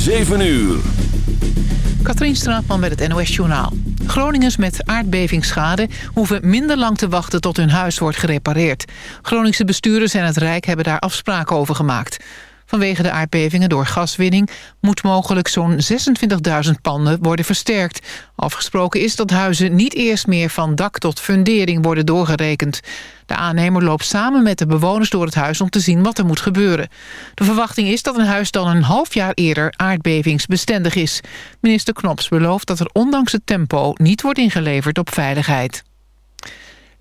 7 uur. Katrien Straatman met het NOS-journaal. Groningers met aardbevingsschade hoeven minder lang te wachten tot hun huis wordt gerepareerd. Groningse bestuurders en het Rijk hebben daar afspraken over gemaakt. Vanwege de aardbevingen door gaswinning moet mogelijk zo'n 26.000 panden worden versterkt. Afgesproken is dat huizen niet eerst meer van dak tot fundering worden doorgerekend. De aannemer loopt samen met de bewoners door het huis om te zien wat er moet gebeuren. De verwachting is dat een huis dan een half jaar eerder aardbevingsbestendig is. Minister Knops belooft dat er ondanks het tempo niet wordt ingeleverd op veiligheid.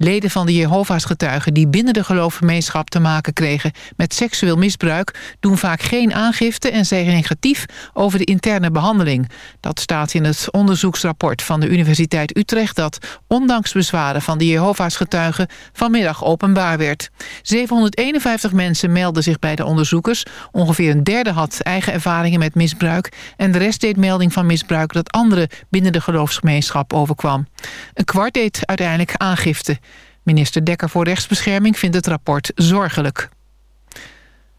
Leden van de Jehovah's getuigen die binnen de geloofgemeenschap te maken kregen met seksueel misbruik doen vaak geen aangifte en zijn negatief over de interne behandeling. Dat staat in het onderzoeksrapport van de Universiteit Utrecht dat ondanks bezwaren van de Jehovah's getuigen vanmiddag openbaar werd. 751 mensen melden zich bij de onderzoekers. Ongeveer een derde had eigen ervaringen met misbruik en de rest deed melding van misbruik dat anderen binnen de geloofsgemeenschap overkwam. Een kwart deed uiteindelijk aangifte. Minister Dekker voor Rechtsbescherming vindt het rapport zorgelijk.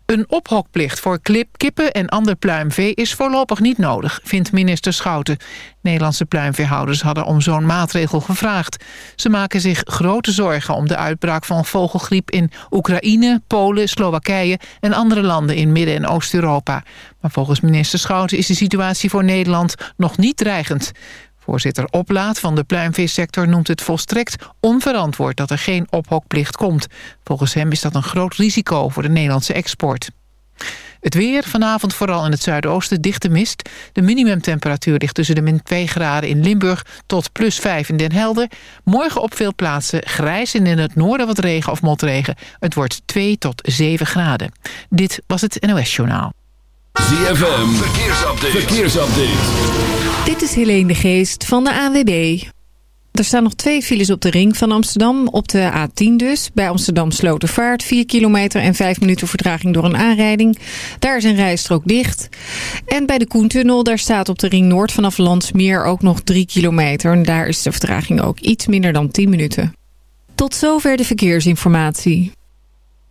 Een ophokplicht voor kippen en ander pluimvee is voorlopig niet nodig, vindt minister Schouten. Nederlandse pluimveehouders hadden om zo'n maatregel gevraagd. Ze maken zich grote zorgen om de uitbraak van vogelgriep in Oekraïne, Polen, Slowakije en andere landen in Midden- en Oost-Europa. Maar volgens minister Schouten is de situatie voor Nederland nog niet dreigend. Voorzitter Oplaat van de pluimveesector noemt het volstrekt onverantwoord dat er geen ophokplicht komt. Volgens hem is dat een groot risico voor de Nederlandse export. Het weer, vanavond vooral in het zuidoosten, dichte mist. De minimumtemperatuur ligt tussen de min 2 graden in Limburg tot plus 5 in Den Helder. Morgen op veel plaatsen grijs en in het noorden wat regen of motregen. Het wordt 2 tot 7 graden. Dit was het NOS Journaal. ZFM, verkeersupdate. verkeersupdate. Dit is Helene de Geest van de ANWB. Er staan nog twee files op de ring van Amsterdam. Op de A10 dus. Bij Amsterdam Slotervaart. 4 kilometer en 5 minuten vertraging door een aanrijding. Daar is een rijstrook dicht. En bij de Koentunnel. Daar staat op de ring Noord vanaf Landsmeer ook nog 3 kilometer. En daar is de vertraging ook iets minder dan 10 minuten. Tot zover de verkeersinformatie.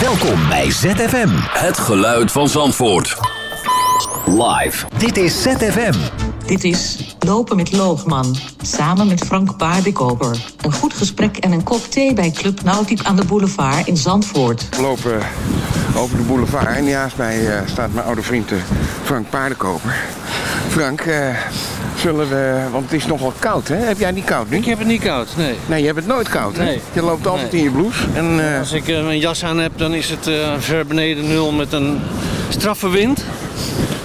Welkom bij ZFM. Het geluid van Zandvoort. Live. Dit is ZFM. Dit is Lopen met Loogman, samen met Frank Paardenkoper. Een goed gesprek en een kop thee bij Club Nautiek aan de boulevard in Zandvoort. We lopen over de boulevard en naast mij eh, staat mijn oude vriend eh, Frank Paardenkoper. Frank, eh, zullen we... Want het is nogal koud, hè? Heb jij niet koud nu? Ik heb het niet koud, nee. Nee, je hebt het nooit koud, hè? Nee. Je loopt altijd Nee. in je blouse. En, eh, Als ik eh, een jas aan heb, dan is het eh, ver beneden nul met een straffe wind.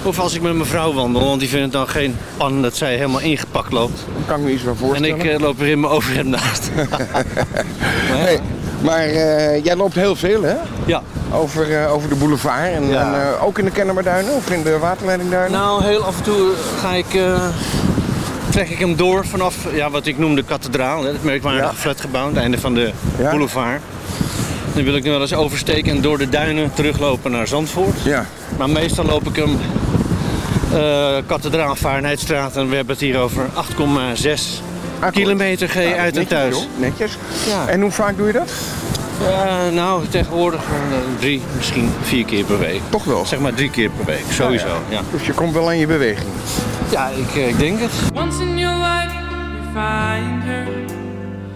Of als ik met mijn vrouw wandel, want die vindt het dan geen pan dat zij helemaal ingepakt loopt. kan ik me iets wel En voorstellen. ik eh, loop er in mijn overhemd naast. Nee, maar eh, jij loopt heel veel, hè? Ja. Over, over de boulevard. En, Ja. en, ook in de Kennemerduinen of in de waterleidingduinen? Nou, heel af en toe ga ik, trek ik hem door vanaf ja, wat ik noem de kathedraal. Hè, het merkwaardige flatgebouw aan het einde van de boulevard. Dan wil ik nu wel eens oversteken en door de duinen teruglopen naar Zandvoort. Ja. Maar meestal loop ik hem eh kathedraal en we hebben het hier over 8,6 kilometer G Nou, uit en thuis. netjes. Ja. En hoe vaak doe je dat? Eh, nou, tegenwoordig eh, drie, misschien vier keer per week. Toch wel? Zeg maar drie keer per week, sowieso. Ja, Ja, Dus je komt wel aan je beweging. ja. ik, eh, ik denk het. Once in your life, you find her.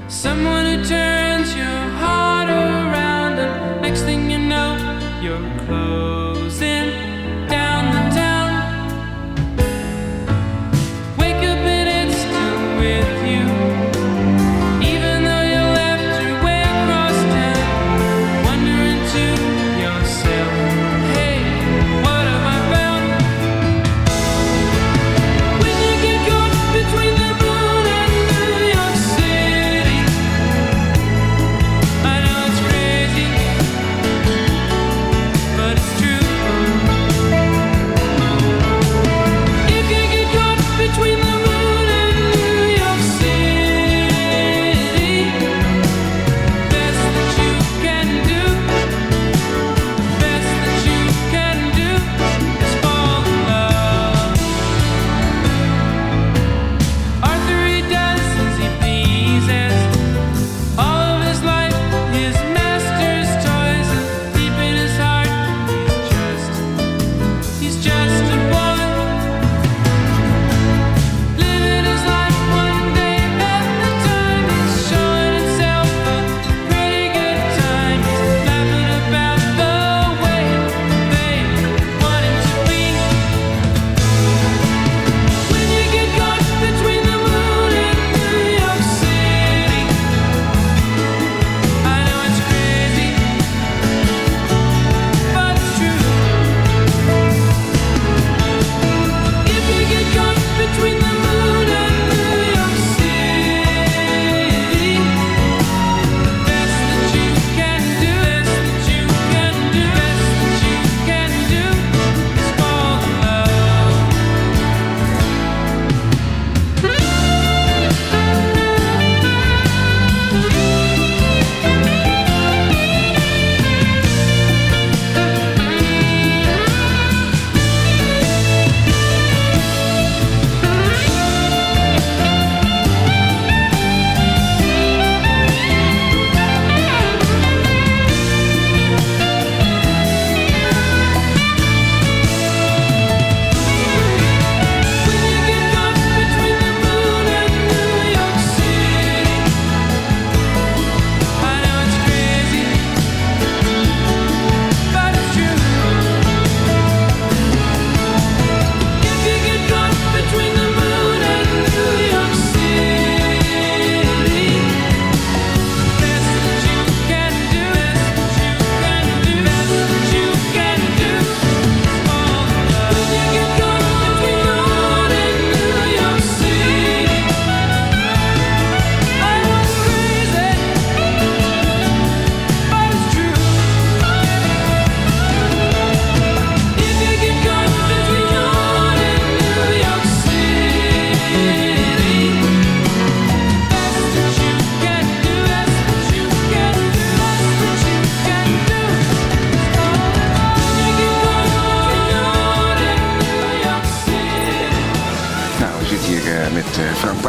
Someone who turns your heart around, and next thing you know, you're closing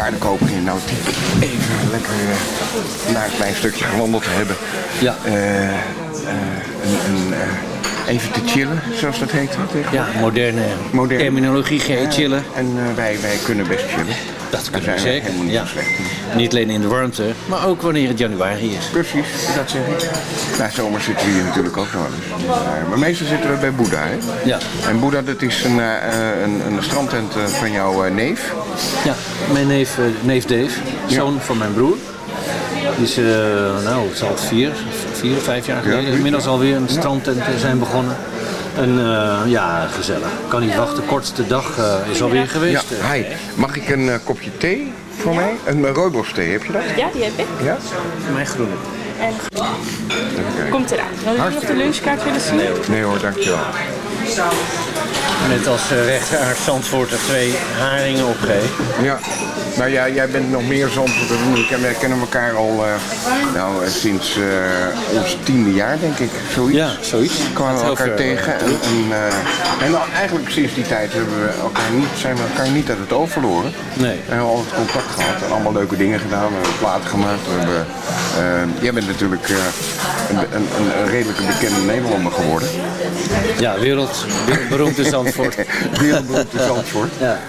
Paardenkoper in Nautiek. Even lekker eh, naar een klein stukje gewandeld te hebben. Ja. Eh, eh, een, een, even te chillen, zoals dat heet. Ja, moderne, Moderne. terminologie, chillen. En wij, wij kunnen best chillen. Dat kunnen we zeker, helemaal niet ja. slecht. Niet alleen in de warmte, maar ook wanneer het januari is. Precies, dat zeg ik. Na zomer zitten we hier natuurlijk ook nog wel eens. Eh, maar meestal zitten we bij Boeddha, hè? Ja. En Boeddha, dat is een, eh, een, een strandtent eh, van jouw eh, neef. Ja, mijn neef, neef Dave, zoon van mijn broer. Die is, eh, nou, het zal vier, vier of vijf jaar geleden inmiddels alweer een strandtent zijn begonnen. En eh, ja, gezellig. Kan niet wachten. Kortste dag eh, is alweer geweest. Ja, hi. Mag ik een kopje thee voor mij? Een uh, rooibos thee, heb je dat? Ja, die heb ik. Ja? Mijn groene. En komt eraan. Wil je nog de lunchkaart willen zien? Nee hoor, dankjewel. Net als uh, rechter uit Zandvoort er twee haringen opgeven. Ja, nou ja, jij bent nog meer Zandvoort dan ik. En wij kennen elkaar al eh, nou, eh, sinds eh, ons tiende jaar, denk ik. Zoiets. Ja, zoiets. Kwamen we elkaar tegen. En, en, en eigenlijk sinds die tijd hebben we elkaar niet, zijn we elkaar niet uit het oog verloren. Nee. We hebben altijd contact gehad en allemaal leuke dingen gedaan. We hebben platen gemaakt. We hebben, jij bent natuurlijk een, een, een redelijke bekende Nederlander geworden. Ja, wereld, wereldberoemd in Zandvoort. Wereldberoemd in Zandvoort. Ja.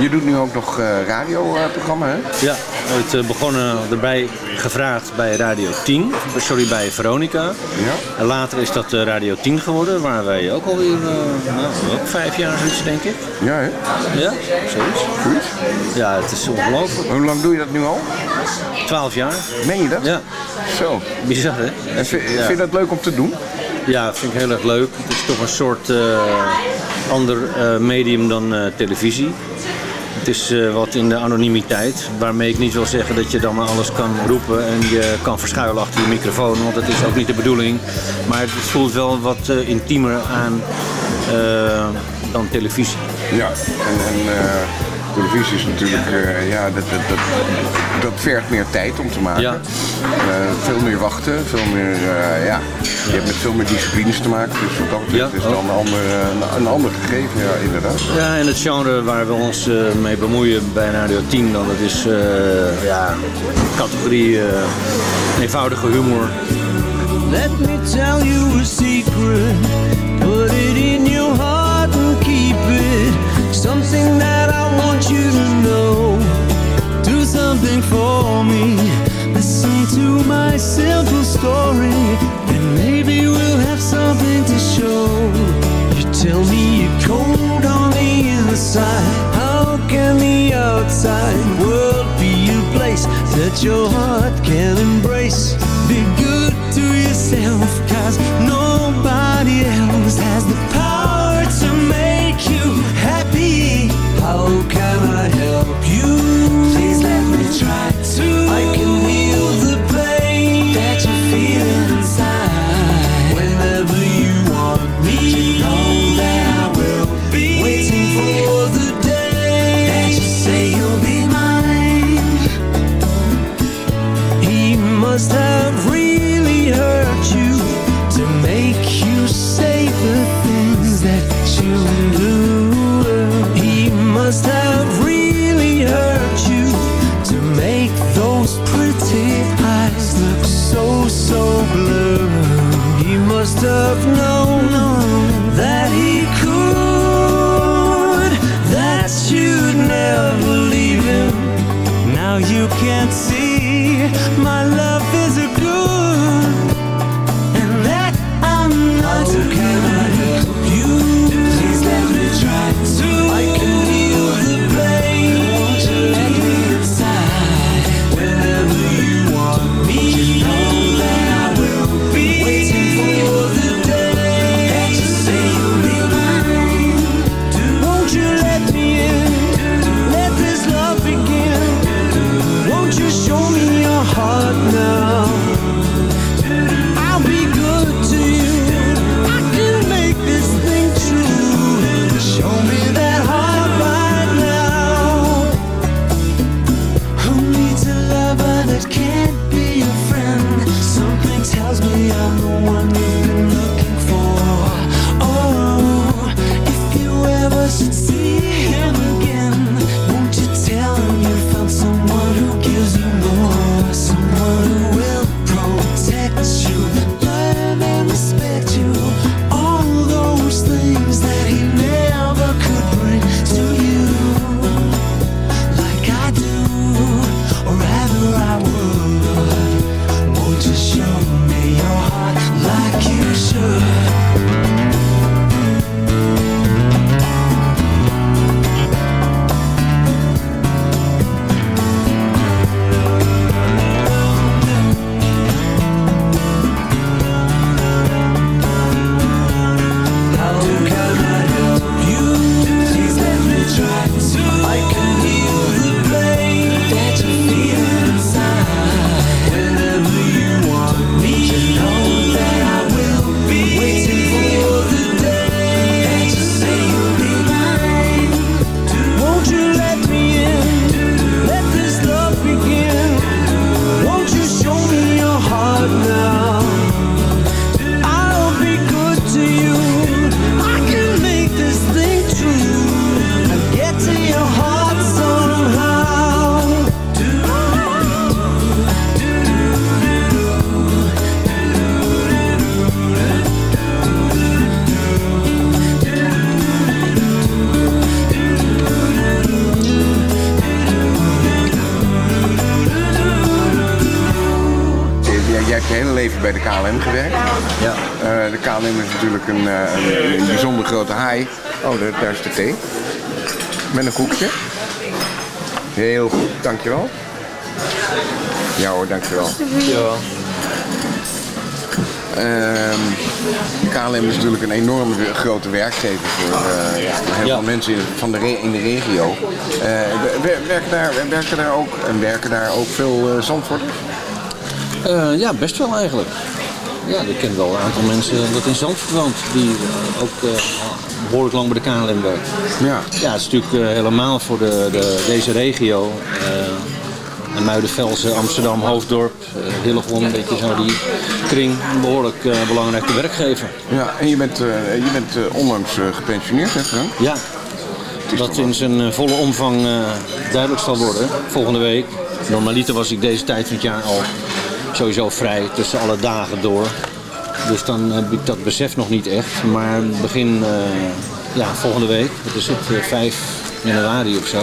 Je doet nu ook nog eh radioprogramma, hè? Ja, het uh, begonnen erbij gevraagd bij Radio 10, sorry, bij Veronica. Ja. En later is dat uh, Radio 10 geworden, waar wij ook alweer, nou, ook vijf jaar zoiets denk ik. Ja, hè? Ja, zoiets. Goed. Ja, het is ongelooflijk. Hoe lang doe je dat nu al? Twaalf jaar. Meen je dat? Ja. Zo. Bizar, hè? En vind, ja. vind je dat leuk om te doen? Ja, vind ik heel erg leuk. Het is toch een soort uh, ander uh, medium dan uh, televisie. Het is wat in de anonimiteit, waarmee ik niet wil zeggen dat je dan alles kan roepen en je kan verschuilen achter je microfoon, want dat is ook niet de bedoeling. Maar het voelt wel wat intiemer aan dan televisie. Ja, en, en televisie is natuurlijk, uh, ja, dat, dat, dat, dat vergt meer tijd om te maken. Ja. Uh, veel meer wachten, veel meer, uh, ja. Je hebt met veel meer disciplines te maken, dus wat dat Ja, is dan een ander, een ander gegeven, ja, inderdaad. Ja, en het genre waar we ons mee bemoeien bij Radio 10, dan, dat is ja, categorie eenvoudige humor. Let me tell you a secret, put it in your Something that I want you to know. Do something for me. Listen to my simple story, and maybe we'll have something to show. You tell me you're cold on the inside. How can the outside world be a place that your heart can embrace? Be good to yourself, cause KLM is natuurlijk een enorm we- grote werkgever voor eh, ja, heel veel mensen in, van de re- in de regio. Eh, wer- werken, daar, werken, daar ook, en werken daar ook veel uh, Zandvoorters? Ja, best wel eigenlijk. Ja, ik ken wel een aantal mensen dat in Zandvoort woont, die ook eh, behoorlijk lang bij de KLM werkt. Ja. Ja, het is natuurlijk helemaal voor de, de, deze regio. en Muidenvelsen, Amsterdam, Hoofddorp, Hillegom, een beetje zo die kring, een behoorlijk eh, belangrijke werkgever. Ja, en je bent, eh, je bent eh, onlangs gepensioneerd, hè Frank? Ja, dat in zijn volle omvang duidelijk zal worden volgende week. Normaliter was ik deze tijd van het jaar al sowieso vrij tussen alle dagen door. Dus dan heb ik dat besef nog niet echt. Maar begin ja, volgende week, dat is het, eh, 5 januari of zo.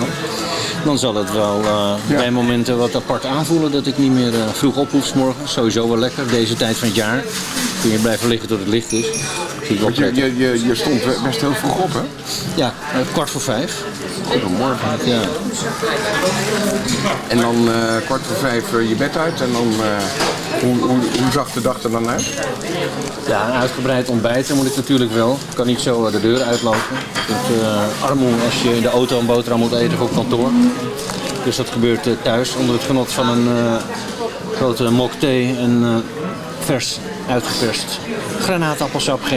Dan zal het wel eh, bij momenten wat apart aanvoelen dat ik niet meer eh, vroeg op hoef morgens. Sowieso wel lekker, deze tijd van het jaar. Kun je blijven liggen tot het licht is. Je, je, je, je stond best heel vroeg op, hè? Ja, eh, kwart voor vijf. Goedemorgen. Ja. En dan eh, kwart voor vijf eh, je bed uit en dan... eh, hoe, hoe, hoe zag de dag er dan uit? Ja, een uitgebreid ontbijten moet ik natuurlijk wel. Ik kan niet zo de deur uitlopen. Het armoe als je in de auto een boterham moet eten op kantoor. Dus dat gebeurt thuis onder het genot van een grote mok thee en vers uitgeperst granaatappelsap G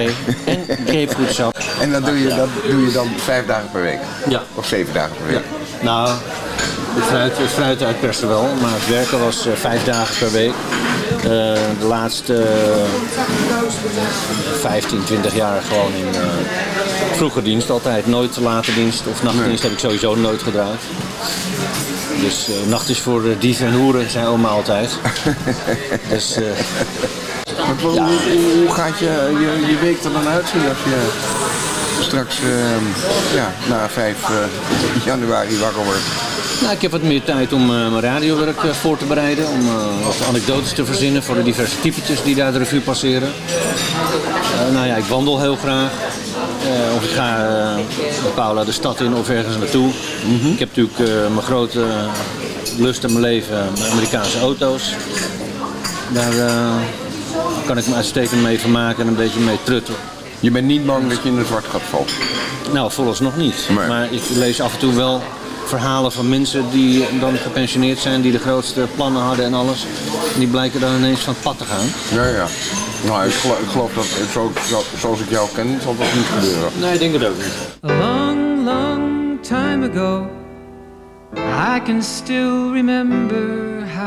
en grapefruitsap. En dat doe, je, dat doe je dan vijf dagen per week? Ja. Of zeven dagen per week? Nou, het fruit, het fruit uitpersen wel, maar het werken was eh, vijf dagen per week. Eh, de laatste eh, 15, 20 jaar gewoon in eh vroege dienst altijd. Nooit late dienst of nachtdienst heb ik sowieso nooit gedraaid. Dus eh, nacht is voor eh, dieven en hoeren, zei oma altijd. dus, hoe, hoe, hoe gaat je, je, je week er dan uitzien als je straks eh, ja, na 5 eh, januari wakker wordt? Nou, ik heb wat meer tijd om eh, mijn radiowerk eh, voor te bereiden. Om wat anekdotes te verzinnen voor de diverse typetjes die daar de revue passeren. Nou ja, ik wandel heel graag. Of ik ga met Paula de stad in of ergens naartoe. Ik heb natuurlijk mijn grote lust in mijn leven, mijn Amerikaanse auto's. Daar kan ik me uitstekend mee vermaken en een beetje mee trutten. Je bent niet bang dat je in een zwart gat valt? Nou, vooralsnog niet. Maar ik lees af en toe wel verhalen van mensen die dan gepensioneerd zijn, die de grootste plannen hadden en alles. En die blijken dan ineens van het pad te gaan. Ja, ja. Nou, ik geloof, ik geloof dat zo, zo, zoals ik jou ken, zal dat niet gebeuren. Nee, ik denk het ook niet. A long, long time ago, I can still remember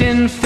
in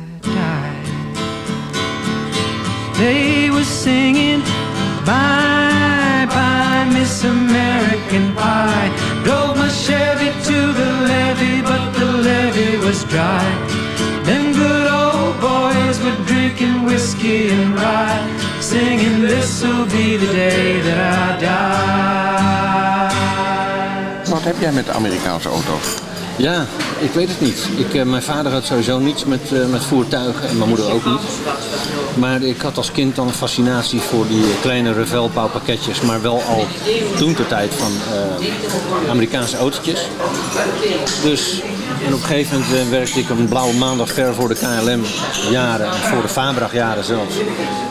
They were singing, Bye, bye, Miss American Pie. Drove my Chevy to the levee, but the levee was dry. Them good old boys were drinking whiskey and rye, singing, This'll be the day that I die. Wat heb jij met Amerikaanse auto's? Ja, ik weet het niet. Ik, eh, mijn vader had sowieso niets met, eh, met voertuigen en mijn moeder ook niet. Maar ik had als kind dan een fascinatie voor die kleine Revelpauw-pakketjes, maar wel al toen de tijd van eh, Amerikaanse autootjes. Dus en op een gegeven moment eh, werkte ik een blauwe maandag ver voor de KLM jaren, en voor de Fabrag jaren zelfs,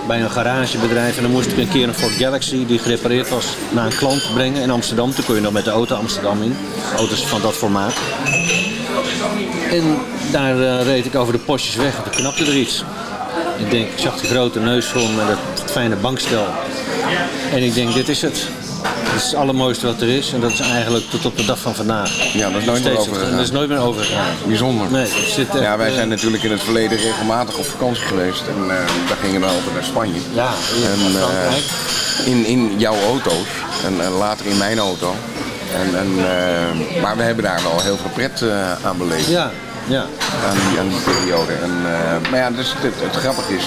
bij een garagebedrijf. En dan moest ik een keer een Ford Galaxy die gerepareerd was naar een klant brengen in Amsterdam. Toen kon je nog met de auto Amsterdam in, auto's van dat formaat. En daar eh, reed ik over de postjes weg en toen knapte er iets. Ik denk, ik zag de grote neusvorm met het fijne bankstel. En ik denk, dit is het. Is het allermooiste wat er is. En dat is eigenlijk tot op de dag van vandaag. Ja, dat is nooit meer overgegaan. Dat is nooit meer overgegaan. Bijzonder. Nee, het zit echt, ja, wij eh, zijn natuurlijk in het verleden regelmatig op vakantie geweest. En eh, daar gingen we altijd naar Spanje. Ja, en, eh, Frankrijk. in, in jouw auto's. En, later in mijn auto. En, en, maar we hebben daar wel heel veel pret aan beleefd. Ja, ja. Aan die, aan die periode. En, eh, maar ja, dus het, het grappige is,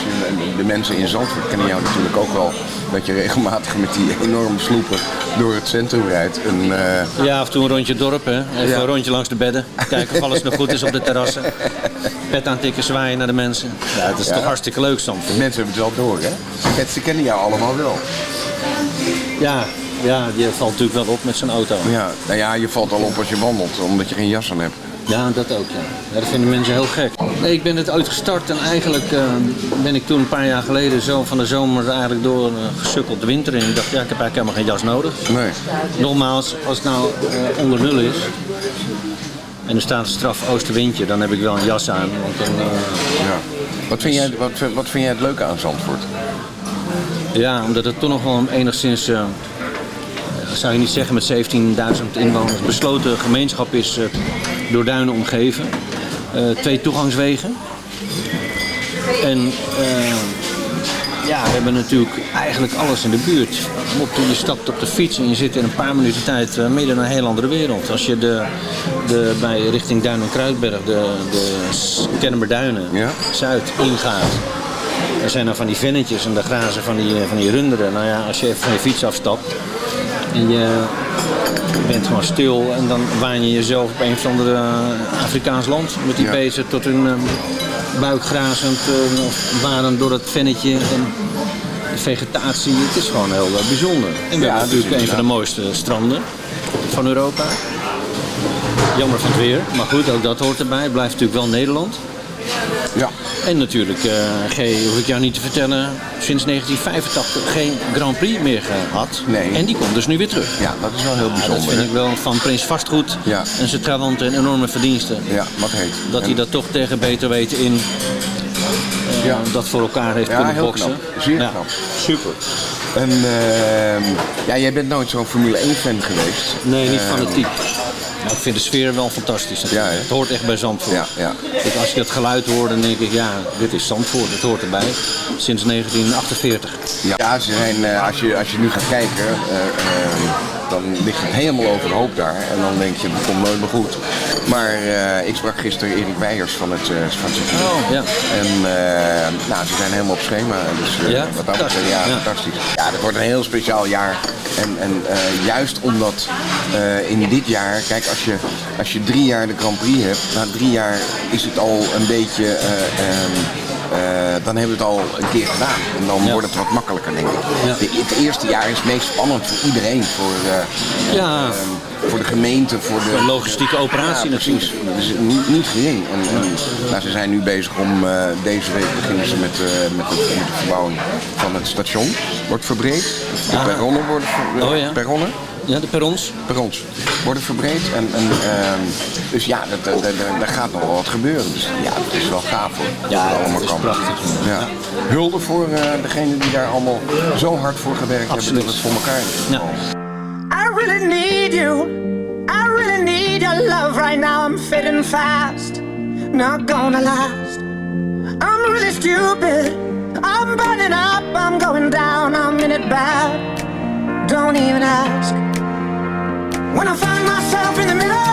de, mensen in Zandvoort kennen jou natuurlijk ook wel. Dat je regelmatig met die enorme sloepen door het centrum rijdt. En, eh, Ja, af en toe een rondje dorp, hè. Even Ja. een rondje langs de bedden. Kijken of alles nog goed is op de terrassen. Pet aantikken, zwaaien naar de mensen. Ja, dat is Ja. toch hartstikke leuk, Zandvoort. Mensen hebben het wel door, hè? Ze Ze kennen jou allemaal wel. Ja, ja, je valt natuurlijk wel op met zo'n auto. Ja, nou ja, je valt al op als je wandelt, omdat je geen jas aan hebt. Ja, dat ook, ja. ja. Dat vinden mensen heel gek. Nee, ik ben het ooit gestart en eigenlijk eh, ben ik toen een paar jaar geleden zo van de zomer eigenlijk door eh, gesukkeld de winter in. Ik dacht, ja, ik heb eigenlijk helemaal geen jas nodig. Nee. Nogmaals, als het nou eh, onder nul is en er staat een straf oostenwindje, dan heb ik wel een jas aan. Want dan, Ja. Wat vind, jij, wat, wat vind jij het leuke aan Zandvoort? Ja, omdat het toch nog wel enigszins, zou je niet zeggen met 17.000 inwoners, besloten gemeenschap is eh, door duinen omgeven. Eh, twee toegangswegen. En eh, ja, we hebben natuurlijk eigenlijk alles in de buurt. Op, je stapt op de fiets en je zit in een paar minuten tijd midden in een heel andere wereld. Als je de, de, bij richting Duin en Kruidberg, de, de Zuid ingaat. Er zijn dan van die vennetjes en de grazen van die, van die runderen. Nou ja, als je even van je fiets afstapt en je bent gewoon stil en dan waan je jezelf op een of ander eh, Afrikaans land met die Ja. beesten tot hun eh, buik grazend eh, of waren door het vennetje en de vegetatie. Het is gewoon heel eh, bijzonder. En we Ja, hebben natuurlijk een van de mooiste stranden van Europa. Jammer van het weer, maar goed, ook dat hoort erbij. Het blijft natuurlijk wel Nederland. Ja. En natuurlijk, eh G, hoef ik jou niet te vertellen, sinds 1985 geen Grand Prix meer gehad. Nee. En die komt dus nu weer terug. Ja, dat is wel heel bijzonder. dat vind ik wel van Prins Vastgoed Ja. en zijn trawanten een enorme verdienste. Ja, wat heet. Dat hij En- dat toch tegen beter weten in eh, Ja. dat voor elkaar heeft Ja, kunnen heel boksen. knap. Zeer Ja. knap. Super. En ehm, ja, jij bent nooit zo'n Formule 1 fan geweest. Nee, niet Ehm, fanatiek. Maar ik vind de sfeer wel fantastisch. Ja, het hoort echt bij Zandvoort. Ja, ja. Kijk, als je dat geluid hoort, dan denk ik, ja, dit is Zandvoort. Het hoort erbij. Sinds 1948. Ja, ze zijn, eh, als, je, als je nu gaat kijken, eh, ehm, dan ligt het helemaal overhoop daar. En dan denk je, dat komt nooit meer goed. Maar eh, ik sprak gisteren Erik Weijers van het, eh van het. Oh, ja. En eh, nou, ze zijn helemaal op schema. Dus Ja? wat dat betreft, ja, Ja. fantastisch. Ja, het wordt een heel speciaal jaar. En, en juist omdat in dit jaar, kijk, als je, als je drie jaar de Grand Prix hebt, na drie jaar is het al een beetje. eh, ehm, eh, dan hebben we het al een keer gedaan. En dan wordt het wat makkelijker, denk ik. De, het eerste jaar is het meest spannend voor iedereen. Voor, eh, Ja. ehm, voor de gemeente, voor de... Een logistieke operatie ja, precies. Dat is niet, niet gering. En, en, nou, ze zijn nu bezig om, eh, deze week beginnen ze met, eh, met, het, met de verbouwing van het station. Wordt verbreed. De Ah. perronnen worden ver- Oh perronnen. Ja, de perrons. Perrons worden verbreed. En, en, ehm, dus ja, dat, dat, dat- daar gaat nog wel wat gebeuren. Dus ja, het is wel gaaf hoor. Ja, dat allemaal het is kan. prachtig. Ja. Hulde voor eh degene die daar allemaal zo hard voor gewerkt hebben Absoluut. dat het voor elkaar is. Ja. I really need you. I really need your love right now. I'm fading fast. Not gonna last. I'm really stupid. I'm burning up. I'm going down. I'm in it bad. Don't even ask. When I find myself in the middle,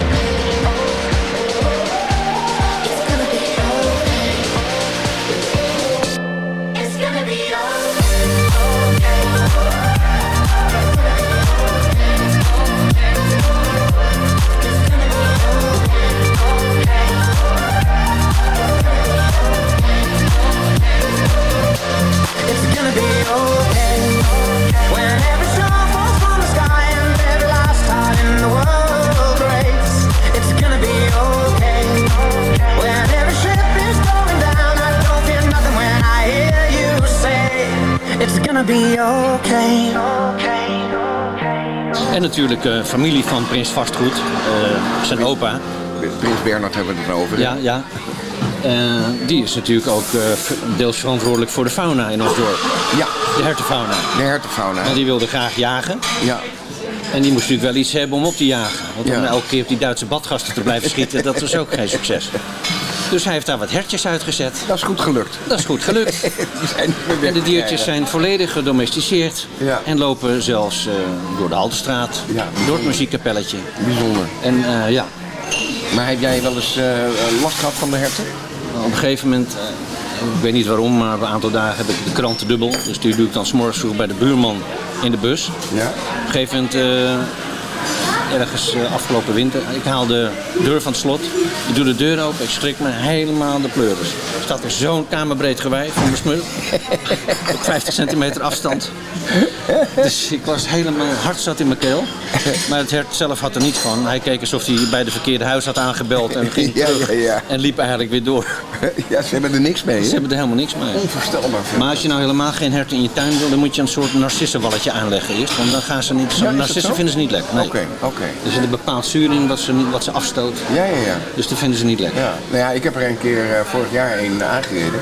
En natuurlijk eh, familie van Prins Vastgoed, eh, zijn opa. Prins Bernhard hebben we het over. Ja, ja. Eh, die is natuurlijk ook eh, deels verantwoordelijk voor de fauna in ons dorp. Ja. De hertenfauna. De hertenfauna. En die wilde graag jagen. Ja. En die moest natuurlijk wel iets hebben om op te jagen. Want om Ja. elke keer op die Duitse badgasten te blijven schieten, dat was ook geen succes. Dus hij heeft daar wat hertjes uitgezet. Dat is goed gelukt. Dat is goed gelukt. En de diertjes zijn volledig gedomesticeerd. Ja. En lopen zelfs eh, door de Haltestraat, door het muziekkapelletje. Bijzonder. En ja, Maar heb jij wel eens last gehad van de herten? Op een gegeven moment, eh, ik weet niet waarom, maar een aantal dagen heb ik de kranten dubbel. Dus die doe ik dan s'morgens vroeg bij de buurman in de bus. Ja. Op een gegeven moment eh, ergens eh, afgelopen winter. Ik haal de deur van het slot. Ik doe de deur open. Ik schrik me helemaal de pleuris. Er staat er zo'n kamerbreed gewei van mijn smul. Op 50 centimeter afstand. Dus ik was helemaal hard zat in mijn keel. Maar het hert zelf had er niets van. Hij keek alsof hij bij de verkeerde huis had aangebeld en ging Ja, terug. ja, ja. En liep eigenlijk weer door. Ja, ze hebben er niks mee. Ze hebben er helemaal niks mee. Onvoorstelbaar. Maar als je nou helemaal geen herten in je tuin wil, dan moet je een soort narcissenwalletje aanleggen eerst. Want dan gaan ze niet. Narcissen zo? vinden ze niet lekker. Nee. Oké, oké. Er zit een bepaald zuur in wat ze, wat ze afstoot. Ja, ja, ja. Dus dat vinden ze niet lekker. Ja, nou ja, ik heb er een keer eh, vorig jaar een aangereden.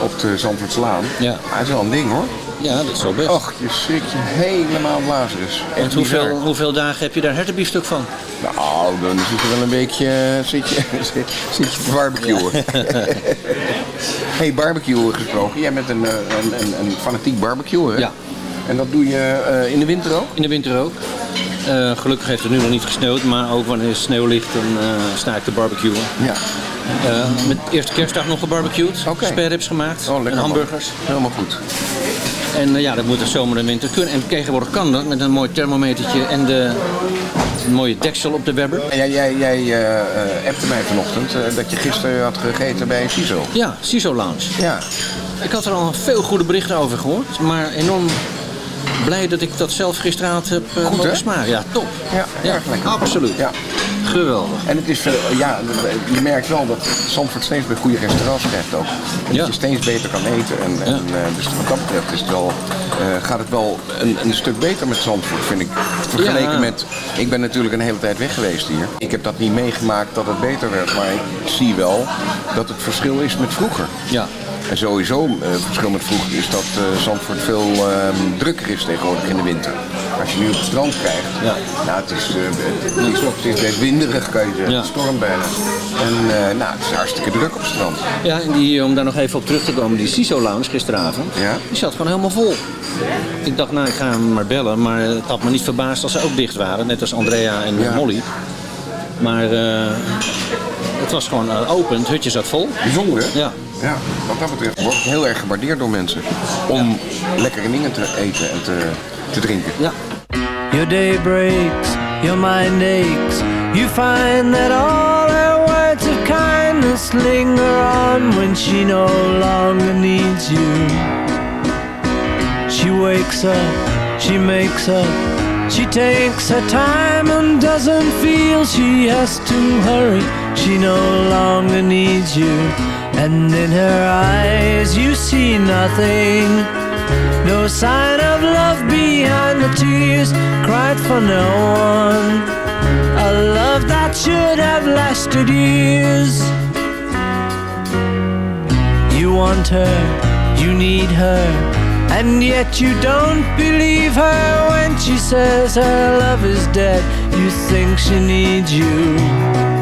Op de Zandvoortslaan. Ja. Maar het is wel een ding hoor. Ja, dat is wel best. Och, je schrik je helemaal. Want Echt hoeveel, bizar. hoeveel dagen heb je daar hertenbiefstuk van? Nou, dan zit je wel een beetje eh, zit je, zit je te barbecuen. hey, barbecuen gesproken. Jij bent een, eh, een, een, een fanatiek barbecuer, hè? Ja. En dat doe je eh, in de winter ook? In de winter ook. Eh, gelukkig heeft het nu nog niet gesneeuwd, maar ook wanneer er sneeuw ligt, dan eh, sta ik te barbecuen. Ja. Met eerste kerstdag nog gebarbecued, Oké. spareribs gemaakt Oh, en man. hamburgers. Helemaal goed. En ja, dat moet er zomer en winter kunnen. En tegenwoordig kan dat met een mooi thermometertje en de, een mooie deksel op de Weber. En jij, jij, jij eh, appte mij vanochtend dat je gisteren had gegeten bij CISO. Ja, CISO Lounge. Ja. Ik had er al veel goede berichten over gehoord, maar enorm blij dat ik dat zelf gisteravond heb uh, Goed, mogen smaken. Ja, top. Ja, lekker. Absoluut. Ja. Geweldig. En het is veel, ja, je merkt wel dat Zandvoort steeds meer goede restaurants krijgt ook. En dat je steeds beter kan eten. En, en, eh, dus wat dat betreft is het wel, eh, gaat het wel een, een stuk beter met Zandvoort, vind ik. Vergeleken Ja. met, ik ben natuurlijk een hele tijd weg geweest hier. Ik heb dat niet meegemaakt dat het beter werd, maar ik zie wel dat het verschil is met vroeger. Ja. En sowieso, eh, het verschil met vroeger is dat eh, Zandvoort veel ehm, drukker is tegenwoordig in de winter. Als je nu op het strand krijgt, Ja. nou, het is, eh, het, is, het is best winderig, kan je zeggen. Ja. Het stormt bijna. En nou, het is hartstikke druk op het strand. Ja, en die, om daar nog even op terug te komen, die CISO Lounge gisteravond, Ja? die zat gewoon helemaal vol. Ik dacht, nou, ik ga hem maar bellen, maar het had me niet verbaasd als ze ook dicht waren, net als Andrea en Ja. Molly. Maar eh, het was gewoon open, het hutje zat vol. Bijzonder, hè? Ja. Ja, wat dat betreft wordt heel erg gewaardeerd door mensen. Om lekkere dingen te eten en te, te drinken. Ja. Your day breaks, your mind aches. You find that all her words of kindness linger on when she no longer needs you. She wakes up, she makes up, she takes her time and doesn't feel she has to hurry. She no longer needs you, and in her eyes you see nothing. No sign of love behind the tears cried for no one. A love that should have lasted years. You want her, you need her, and yet you don't believe her when she says her love is dead. You think she needs you.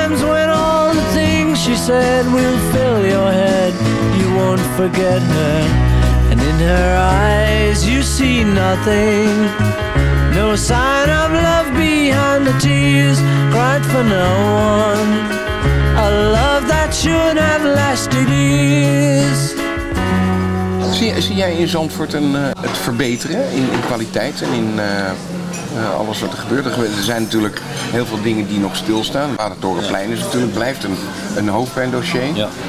times when all the things she said will fill your head. You won't forget her, and in her eyes you see nothing. No sign of love behind the tears cried for no one. A love that should have lasted years. Zie, zie jij in Zandvoort een, eh, het verbeteren in, in kwaliteit en in eh, alles wat er gebeurt? Er, er zijn natuurlijk heel veel dingen die nog stilstaan. Watertorenplein is natuurlijk, blijft een, een hoofdpijndossier.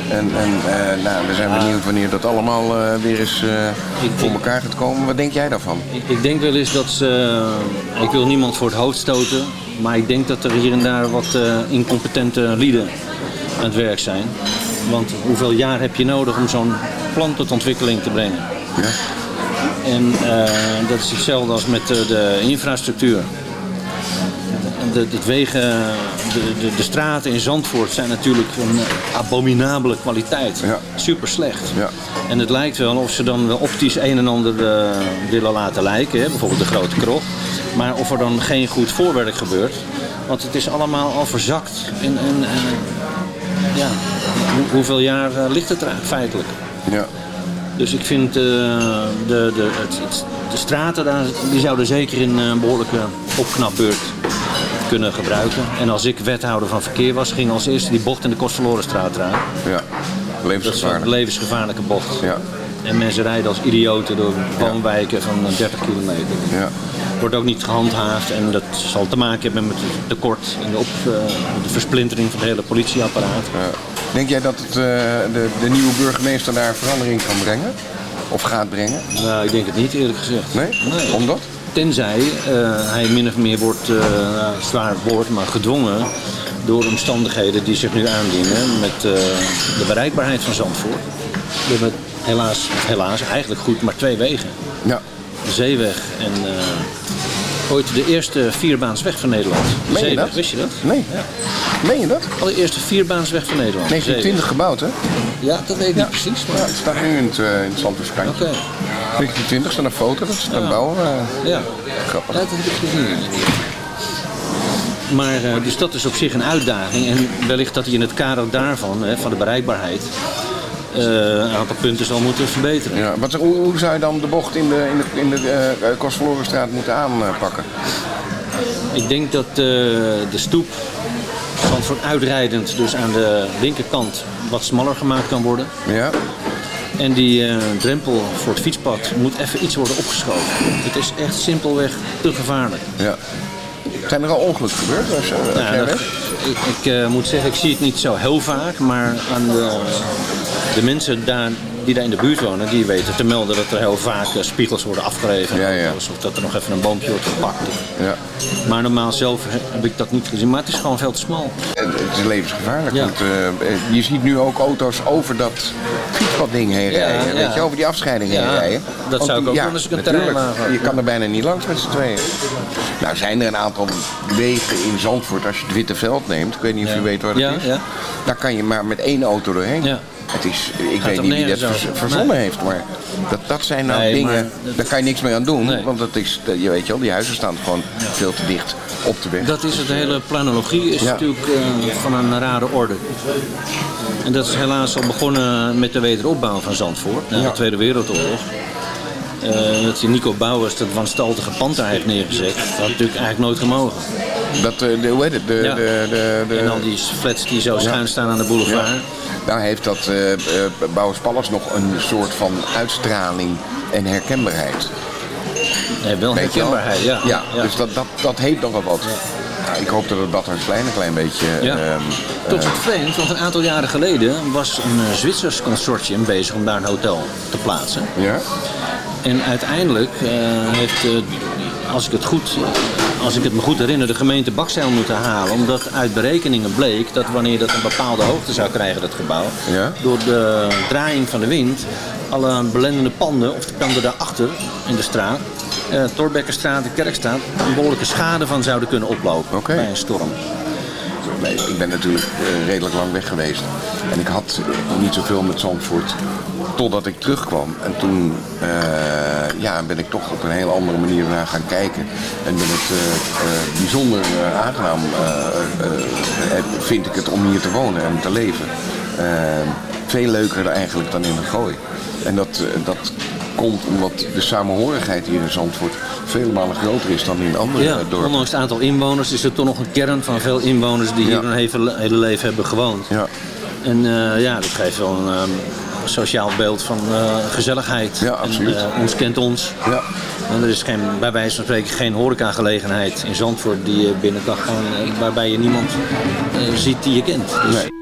En, en eh, nou, we zijn benieuwd wanneer dat allemaal eh, weer eens eh, voor elkaar gaat komen. Wat denk jij daarvan? Ik, ik denk wel eens dat ze. Ik wil niemand voor het hoofd stoten. Maar ik denk dat er hier en daar wat eh, incompetente lieden aan het werk zijn. Want hoeveel jaar heb je nodig om zo'n plan tot ontwikkeling te brengen? En eh, dat is hetzelfde als met eh, de infrastructuur. de, het wegen, de, de, de straten in Zandvoort zijn natuurlijk een abominabele kwaliteit. Super slecht. En het lijkt wel of ze dan wel optisch een en ander eh, willen laten lijken. Hè? Bijvoorbeeld de grote krocht. Maar of er dan geen goed voorwerk gebeurt. Want het is allemaal al verzakt. En, en, en, ja, hoe- hoeveel jaar ligt het er feitelijk? Ja. Dus ik vind eh, de, de, het, het- de straten daar, die zouden zeker in eh, een behoorlijke opknapbeurt kunnen gebruiken. En als ik wethouder van verkeer was, ging als eerste die bocht in de Kostverlorenstraat eraan. Ja, een levensgevaarlijke bocht. Ja. En mensen rijden als idioten door woonwijken van eh, 30 kilometer. Ja. Wordt ook niet gehandhaafd en dat zal te maken hebben met het tekort en de, op, eh, de versplintering van het hele politieapparaat. Denk jij dat het, eh, de, de nieuwe burgemeester daar verandering kan brengen? Of gaat brengen? Nou, ik denk het niet eerlijk gezegd. Nee? Omdat? Tenzij eh, hij min of meer wordt, zwaar woord, maar gedwongen door omstandigheden die zich nu aandienen met de bereikbaarheid van Zandvoort. We hebben helaas, helaas eigenlijk goed maar twee wegen. Ja. De Zeeweg en ooit de eerste vierbaansweg van Nederland. De Meen je Zeeweg, dat? wist je dat? Nee. Ja. Meen je dat? Allereerste vierbaansweg van Nederland. 1920 gebouwd, hè? Ja, dat weet ik niet precies. Maar... Ja, het staat nu in het, in het Zandvoortskantje. Oké. 1920 staat een foto, dat is een bouw. Ja. Grappig. Dat heb ik gezien. Maar eh, dus dat is op zich een uitdaging. En wellicht dat hij in het kader daarvan, hè, van de bereikbaarheid, een aantal punten zal moeten verbeteren. Ja, wat, hoe, hoe zou je dan de bocht in de, in de, in de eh, eh, Kostverlorenstraat moeten aanpakken? Ik denk dat eh, de stoep Zandvoort uitrijdend, dus aan de linkerkant, wat smaller gemaakt kan worden. Ja. En die eh, drempel voor het fietspad moet even iets worden opgeschoven. Het is echt simpelweg te gevaarlijk. Ja. Zijn er al ongelukken gebeurd? Als, als Ja, jij dat- weet? ik ik eh, moet zeggen, ik zie het niet zo heel vaak, maar aan de, de mensen daar, die daar in de buurt wonen, die weten te melden dat er heel vaak eh, spiegels worden afgereven. Alsof dat er nog even een boompje wordt gepakt. Ja. Maar normaal zelf heb ik dat niet gezien, maar het is gewoon veel te smal. Het is levensgevaarlijk. Want, eh, je ziet nu ook auto's over dat fietspadding heen Ja, rijden. ja. Weet je, over die afscheiding heen Ja, rijden. dat Want zou ik ook een natuurlijk. terreinwagen had. Je kan er bijna niet langs met z'n tweeën. Nou zijn er een aantal wegen in Zandvoort. Als je het Witte Veld neemt. Ik weet niet of Ja. je weet waar dat Ja, is. ja. Daar kan je maar met één auto doorheen. Het is, ik Gaat weet niet wie dat verzonnen Nee. heeft. Maar dat, dat zijn nou Nee, dingen, daar kan je niks mee aan doen. Want dat is, je weet je wel, die huizen staan gewoon veel te dicht op de weg. Dat is het de hele planologie is Ja. natuurlijk eh, van een rare orde. En dat is helaas al begonnen met de wederopbouw van Zandvoort na Ja. de Tweede Wereldoorlog. Eh, dat die Nico Bouwers dat wanstaltige pand daar heeft neergezet. Dat had natuurlijk eigenlijk nooit gemogen. Dat, eh, de, hoe heet het? De, Ja. de, de, de, En al die flats die zo schuin staan aan de boulevard. Daar heeft dat eh eh, Bouwers Pallas nog een soort van uitstraling en herkenbaarheid. Nee, wel Weet je wel? herkenbaarheid, ja. Ja, Ja. dus dat, dat, dat heeft nog wel wat. Ja, ik hoop dat het Badhuisplein een klein beetje... Ja. ehm, Tot het vreemd, want een aantal jaren geleden was een Zwitsers consortium bezig om daar een hotel te plaatsen. Ja. En uiteindelijk heeft, als, ik het goed, als ik het me goed herinner, de gemeente bakzeil moeten halen. Omdat uit berekeningen bleek dat wanneer dat een bepaalde hoogte zou krijgen, dat gebouw, Ja. door de draaiing van de wind, alle belendende panden, of de panden daarachter in de straat, eh Torbekkenstraat en Kerkstraat, een behoorlijke schade van zouden kunnen oplopen bij een storm. Ik ben natuurlijk eh, redelijk lang weg geweest. En ik had niet zoveel met Zandvoort totdat ik terugkwam. En toen eh, ja, ben ik toch op een heel andere manier naar gaan kijken. En ben het eh, bijzonder aangenaam, vind ik het om hier te wonen en te leven. Veel leuker eigenlijk dan in de gooi. En dat, dat komt omdat de samenhorigheid hier in Zandvoort vele malen groter is dan in andere Ja, dorpen. ondanks het aantal inwoners is er toch nog een kern van veel inwoners die hier hun hele, hele leven hebben gewoond. Ja. En eh, ja, dat geeft wel een ehm, sociaal beeld van eh, gezelligheid. Ja, absoluut. En, eh, ons kent ons. Ja. En er is geen, bij wijze van spreken geen horecagelegenheid in Zandvoort die je binnen kan gaan, waarbij je niemand ziet die je kent. Dus Back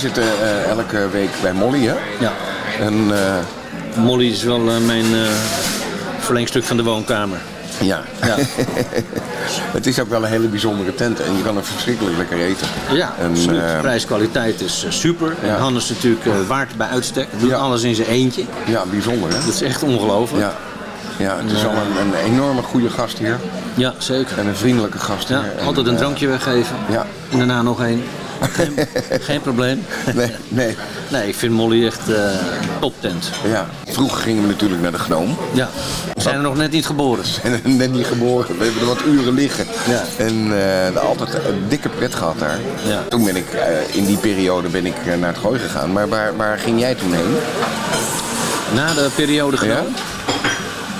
Jij zit eh, elke week bij Molly, hè? Ja. En, eh, Molly is wel eh, mijn verlengstuk van de woonkamer. Ja. Ja. het is ook wel een hele bijzondere tent en je kan er verschrikkelijk lekker eten. Ja, En, absoluut. prijskwaliteit is super. Ja. En Hannes natuurlijk waard bij uitstek. Doet alles in zijn eentje. Ja, bijzonder hè? Dat is echt ongelooflijk. Ja. Ja, het is wel een, een enorme goede gast hier. Ja, zeker. En een vriendelijke gast Ja, hier. Altijd een drankje weggeven. Ja. En daarna nog één. Geen, geen probleem. Nee, nee. Nee, ik vind Molly echt eh toptent. Ja, vroeger gingen we natuurlijk naar de Gnoom. Ja, we zijn er nog net niet geboren. We zijn er net niet geboren. We hebben er wat uren liggen. Ja. En daar altijd een dikke pret gehad daar. Ja. Toen ben ik, eh, in die periode ben ik naar het gooi gegaan. Maar waar, waar ging jij toen heen? Na de periode genomen.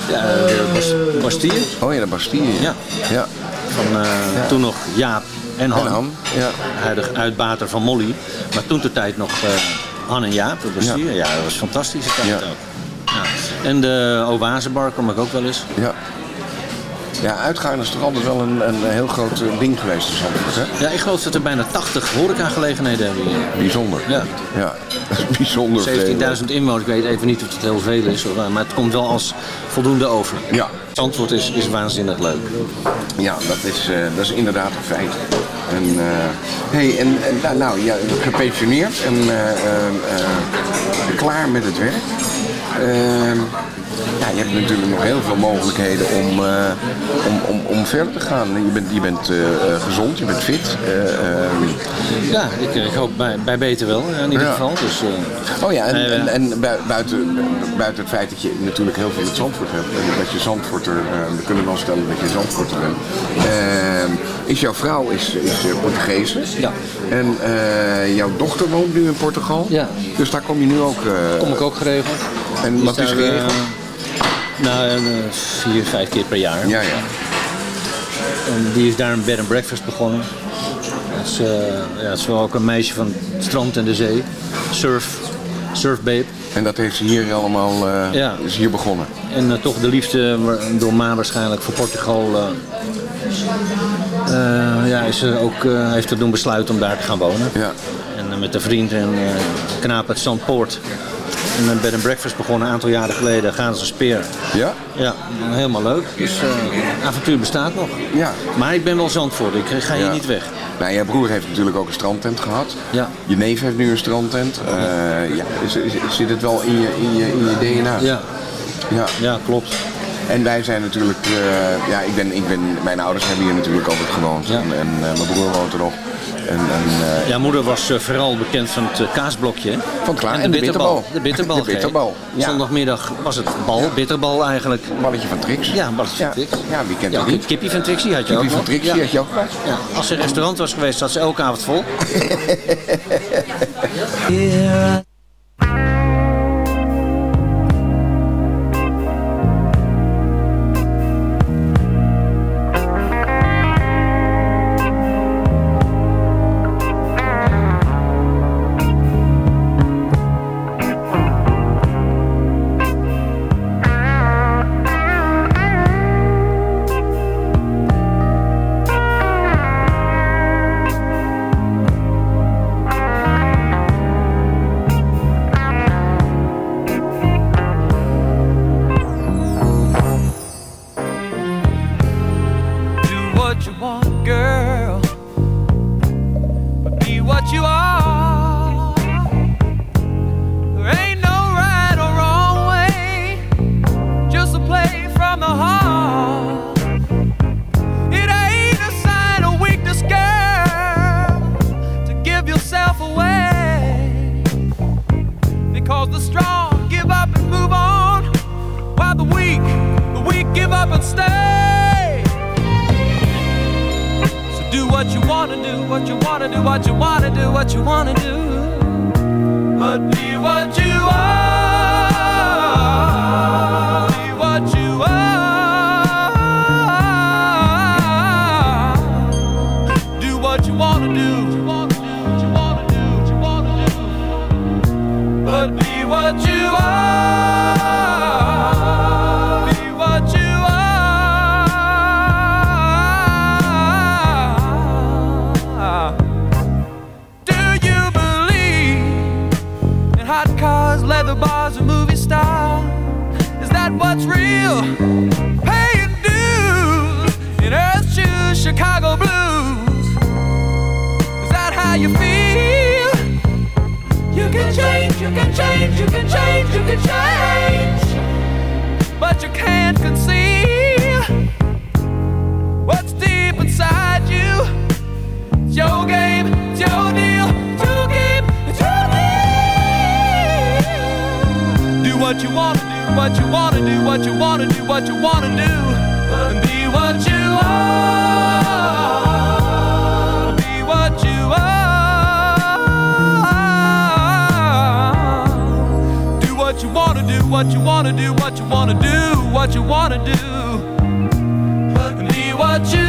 Ja, de Bas- Bastille. Oh ja, de Bastille. Ja. Ja. Van toen nog Jaap en Han. En Han, ja. Huidig uitbater van Molly. Maar toen de tijd nog eh, Han en Jaap, de Bastille. Ja. dat was fantastische tijd Ja. ook. Ja. En de Oasebar kom ik ook wel eens. Ja. Ja, uitgaan is toch altijd wel een, een heel groot eh, ding geweest in Zandvoort, hè? Ja, ik geloof dat er bijna 80 horecagelegenheden hebben hier. Bijzonder. Ja. Ja, dat is bijzonder. veel. 17.000 inwoners. Ik weet even niet of het heel veel is, hoor, maar het komt wel als voldoende over. Ja. Zandvoort is, is waanzinnig leuk. Ja, dat is, eh, dat is inderdaad een feit. En, eh, hey, en, en nou, nou, ja, gepensioneerd en eh, eh, eh, klaar met het werk. Ja, je hebt natuurlijk nog heel veel mogelijkheden om, eh, om, om, om verder te gaan. Je bent, je bent eh, eh, gezond, je bent fit. eh, ehm, Ja, ik, ik hoop bij, bij beter wel in ieder Ja. geval. Dus, Oh ja, en, en, en bui- buiten, buiten het feit dat je natuurlijk heel veel met Zandvoort hebt. En dat je Zandvoorter, we kunnen wel stellen dat je Zandvoorter bent. Ehm, is jouw vrouw is, is Portugese. Ja. En jouw dochter woont nu in Portugal. Ja. Dus daar kom je nu ook... kom ik ook geregeld. En wat is geregeld? Nou, eh, vier, vijf keer per jaar. Ja, ja. En die is daar een bed and breakfast begonnen. Het is, eh, ja, is wel ook een meisje van het strand en de zee. Surf, surfbabe. En dat heeft ze hier allemaal, eh, Ja. is hier begonnen. En toch de liefde door Ma waarschijnlijk voor Portugal. ja, is ze ook, heeft er doen besluiten om daar te gaan wonen. Ja. En met een vriend en knaap uit Zandpoort. En een bed and breakfast begonnen een aantal jaren geleden. Gaan ze speer. Ja? Ja, helemaal leuk. Dus eh avontuur bestaat nog. Ja. Maar ik ben wel Zandvoort. Ik ga hier Ja. niet weg. Nou, jouw broer heeft natuurlijk ook een strandtent gehad. Ja. Je neef heeft nu een strandtent. Eh, ja, zit het wel in je, in je, in je DNA? Ja. Ja, ja klopt. En wij zijn natuurlijk, eh, ja, ik ben, ik ben, mijn ouders hebben hier natuurlijk altijd gewoond. En, en eh, mijn broer woont er nog. En, en, eh, Ja, moeder was eh, vooral bekend van het eh, kaasblokje. Van klaar. En de bitterbal. De bitterbal. De bitterbal, ja. Zondagmiddag was het bal, bitterbal eigenlijk. Balletje van Trix. Ja, een balletje van Trix. Ja, wie kent Ja, dat niet? Kippie van Trixie had je Kippie ook van. Trixie Ja. had je ook als er een restaurant was geweest, zat ze elke avond vol. what you wanna do, what you wanna do. But be what you are. Change, you can change, you can change. But you can't conceal what's deep inside you. It's your game, it's your deal, it's your game, it's your deal. Do what you wanna do, what you wanna do, what you wanna do, what you wanna do. And be what you are. What you wanna do, what you wanna do, what you wanna do. Be what you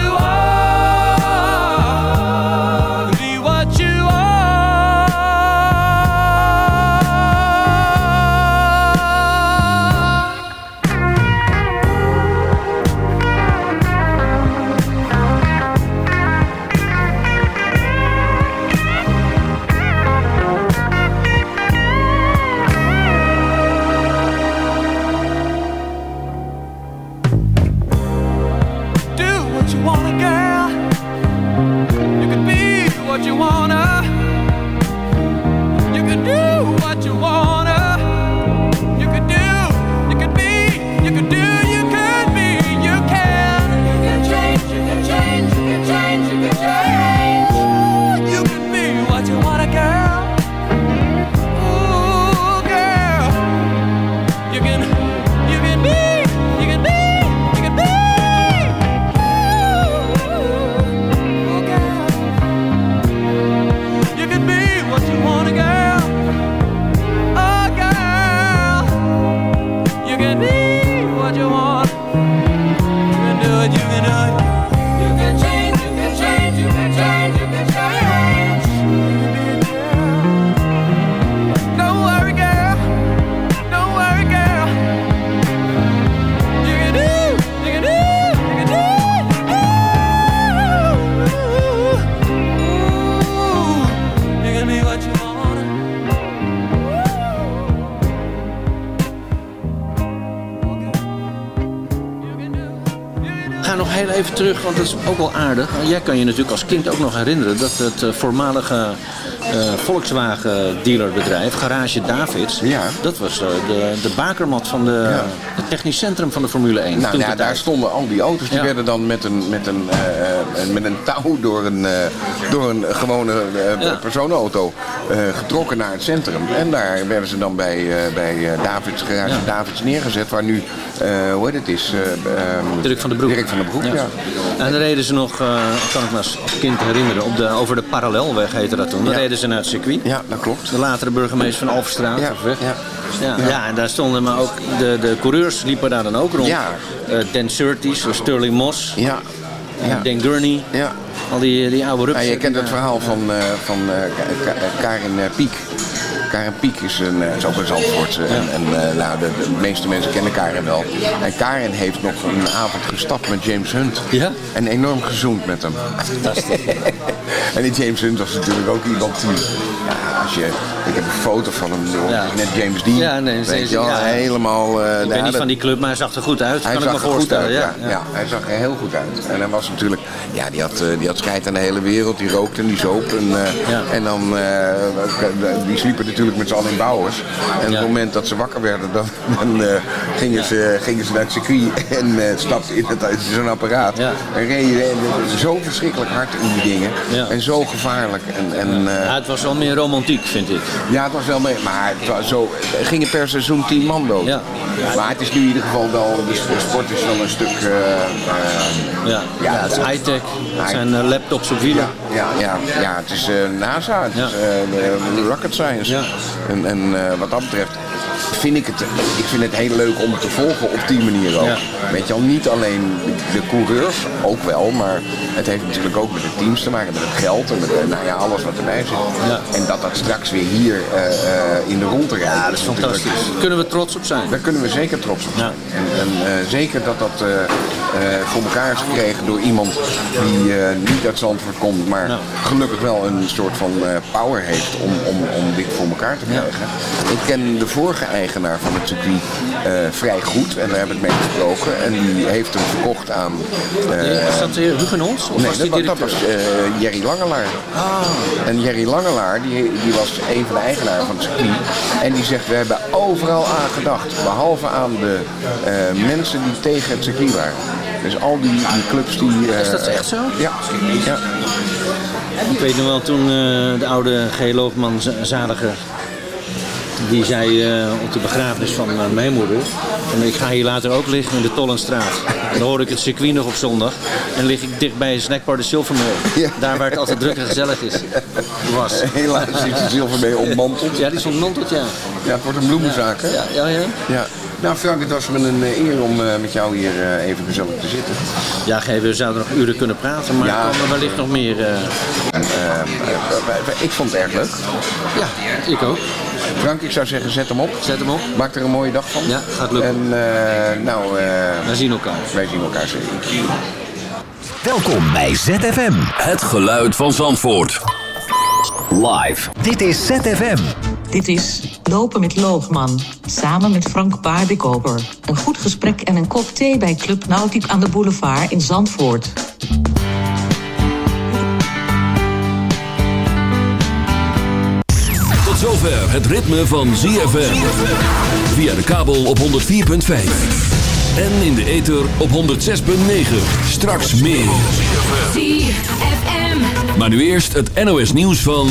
terug, want dat is ook wel aardig. Jij kan je natuurlijk als kind ook nog herinneren dat het eh, voormalige eh, Volkswagen dealerbedrijf, Garage Davids, dat was eh, de, de bakermat van de, het technisch centrum van de Formule 1. Nou ja, de daar tijd. stonden al die auto's. Die Ja. werden dan met een, met een, eh, met een touw door een, door een gewone Ja. personenauto getrokken naar het centrum. En daar werden ze dan bij, bij Davids, garage Davids neergezet. Waar nu, hoe heet het is? eh, ehm, Dirk van den Broek. Dirk van den Broek, ja. En dan reden ze nog, kan ik me als kind herinneren, op de, over de parallelweg heette dat toen. Dan Ja. reden naar het circuit. Ja, dat klopt. De latere burgemeester van Alverstraat. Ja, of weg. ja. Ja, Ja. ja. en daar stonden maar ook, de, de coureurs liepen daar dan ook rond. Ja. Eh, Dan Surtees, Sterling Moss, Ja. Ja. Dan Gurney. Ja. Al die, die oude rups. Ja, je kent het verhaal van, eh, van Ka- Karin Piek. Karin Piek is, een, eh, is ook een Zandvoortse. En, en eh, nou, de, de meeste mensen kennen Karin wel. En Karin heeft nog een avond gestapt met James Hunt. Ja? En enorm gezoend met hem. en die James Hunt was natuurlijk ook iemand die... Ja, als je, ik heb een foto van hem, Ja. net James Dean. Ja, nee, weet je wel, ja. helemaal... eh, Ik ben niet van die club, maar hij zag er goed uit. hij kan ik zag me er goed voorstellen. uit, ja. ja. Hij zag er heel goed uit. En hij was natuurlijk, ja, die had, die had scheid aan de hele wereld. Die rookte en die zoop. En, en dan, die sliepen natuurlijk met z'n allen in bouwers. En op het moment dat ze wakker werden, dan, dan eh, gingen, ze, gingen ze naar het circuit en eh, stapten in, zo'n apparaat. En reden en zo verschrikkelijk hard in die dingen. En zo gevaarlijk. En, en, eh, Ja, het was wel meer romantiek, vind ik. ja, het was wel mee. Maar het was zo, er gingen per seizoen tien man dood. Maar het is nu in ieder geval wel, de sport is wel een stuk... eh, Ja, ja, het is high-tech. Het zijn laptops op wielen. Ja, ja, ja, het is eh, NASA, het is eh, de rocket science. En, en eh, wat dat betreft vind ik het, ik vind het heel leuk om te volgen op die manier ook. Weet je al, niet alleen de coureurs, ook wel, maar het heeft natuurlijk ook met de teams te maken, met het geld en met nou ja, alles wat erbij zit. En dat dat straks weer hier in de rond te rijden. Ja, dat is fantastisch. Daar kunnen we trots op zijn. Daar kunnen we zeker trots op zijn. En, en zeker dat dat voor elkaar is gekregen door iemand die niet uit Zandvoort komt, maar gelukkig wel een soort van eh, power heeft om, om, om dit voor elkaar te krijgen. Ik ken de vorige eigenaar van het circuit eh, vrij goed en daar heb ik mee gesproken. En die heeft hem verkocht aan... eh, Was dat? Of nee, was die dat, was Jerry Langelaar. En Jerry Langelaar, die, die was een van de eigenaren van het circuit. En die zegt, we hebben overal aan gedacht. Behalve aan de mensen die tegen het circuit waren. Dus al die, die clubs die... Is dat echt zo? Ja. ja. Ik weet nog wel toen eh, de oude geoloogman Z- Zadiger, die zei eh, op de begrafenis van eh, mijn moeder, ik ga hier later ook liggen in de Tollenstraat. En dan hoorde ik het circuit nog op zondag en lig ik dicht bij Snackbar de Silvermeel. Daar waar het altijd druk en gezellig is. Was. Helaas is de Silvermee ontmanteld. Ja, die is ontmanteld, ja. Ja, het wordt een bloemenzaak, hè? Ja, ja, ja. Nou Frank, het was me een eh, eer om eh, met jou hier eh, even gezellig te zitten. Ja, we zouden nog uren kunnen praten, maar Ja. er komen wellicht nog meer. eh, En, ik vond het erg leuk. Ja, ik ook. Frank, ik zou zeggen, zet hem op. Zet hem op. Maak er een mooie dag van. Ja, gaat lukken. En eh, nou... eh, wij zien elkaar. Wij zien elkaar zeker. Welkom bij ZFM. Het geluid van Zandvoort. Live. Dit is ZFM. Dit is Lopen met Loogman, samen met Frank Paardenkoper. Een goed gesprek en een kop thee bij Club Nautiek aan de Boulevard in Zandvoort. Tot zover het ritme van ZFM. Via de kabel op 104.5. En in de ether op 106.9. Straks meer. ZFM. Maar nu eerst het NOS nieuws van...